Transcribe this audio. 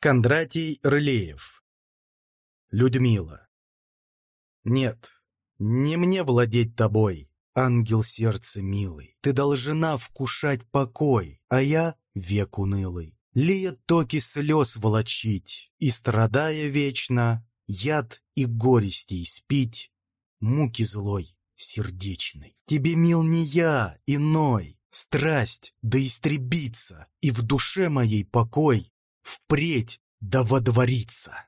Кондратий Рылеев Людмила Нет, не мне владеть тобой, ангел сердца милый. Ты должна вкушать покой, а я век унылый. Лия токи слез волочить, и, страдая вечно, яд и горестей спить, муки злой, сердечной. Тебе мил не я, иной, страсть да истребится, и в душе моей покой впредь да водворится.